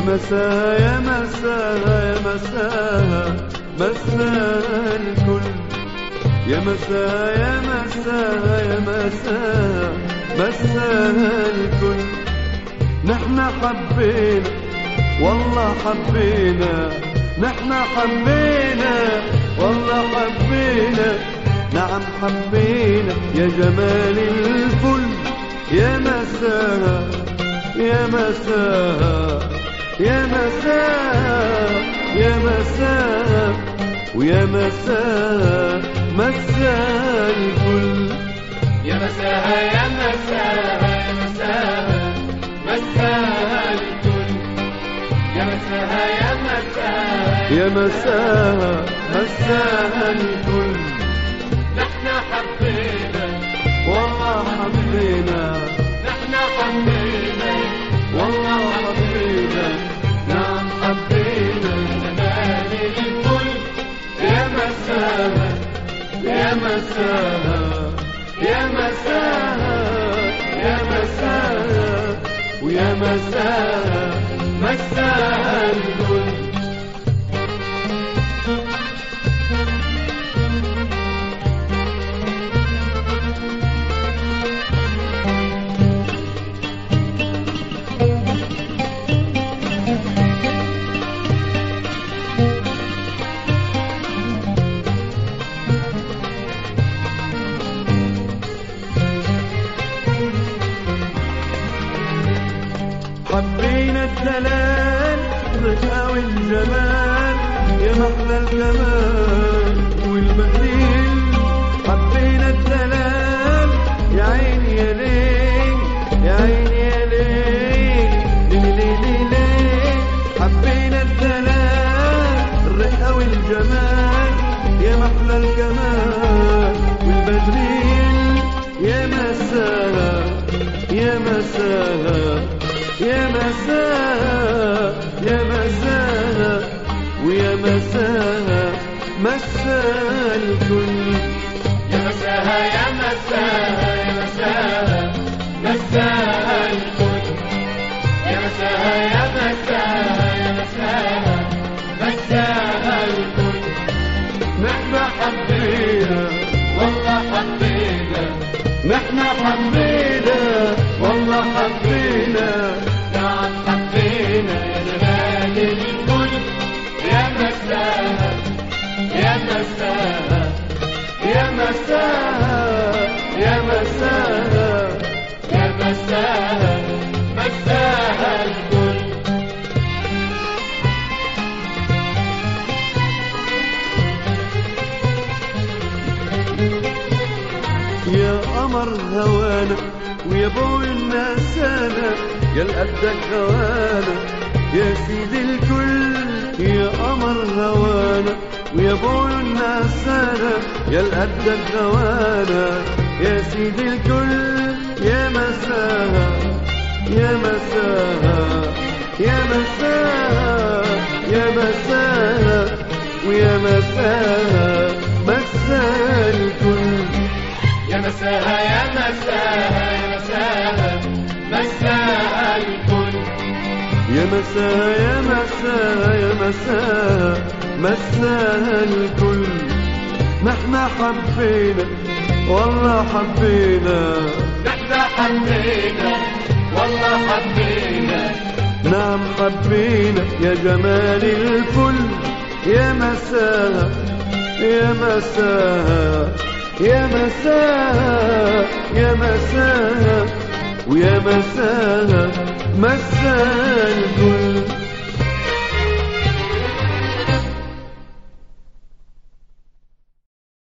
مساها يا مساها يا مساها مساها الكل يا مساها يا مساها يا مساها مساها الكل نحن حبينا والله حبينا. نحن حبينا والله حبينا. نعم حبينا. يا جمال الفل. يا مساها يا مساها يا مساها يا مساها ويا مساها مساها الكل يا مساها يا مساها يا مساها مساها الكل يا يا يا الكل نحن حبينا. والله حبينا. يا مساها يا مساها ويا مساها مساها الكل حبينا الدلال الرقة والجمال يا محلى الجمال والبديل حبينا الدلال. يا عيني يا ليل يا عيني يا ليل ليل ليل ليل. حبينا الدلال الرقة والجمال. يا محلى الجمال والبديل يا مساها يا مساها يا مساها يا مساها ويا مساها مساها الكل يا مساها يا مساها يا مساها مساها الكل يا مساها يا مساها يا مساها مساها الكل نحن حبينا والله حبينا نحن حبينا والله حبينا مساها الكل. يا قمر هوانا ويا بوي النسانة يا القدك هوانا يا سيدي الكل. يا قمر هوانا ويا بوي النسانة يا القدك هوانا يا سيدي الكل. يا مساها يا مساها يا مساها ويا مساها مساها الكل يا مساها يا مساها يا مساها الكل يا مساها يا مساها يا مساها مساها الكل نحن حبينا والله حبينا نحن حبينا والله حبينا. نعم حبينا يا جمال الفل. يا مساها يا مساها يا مساها يا مساها ويا مساها مساها الكل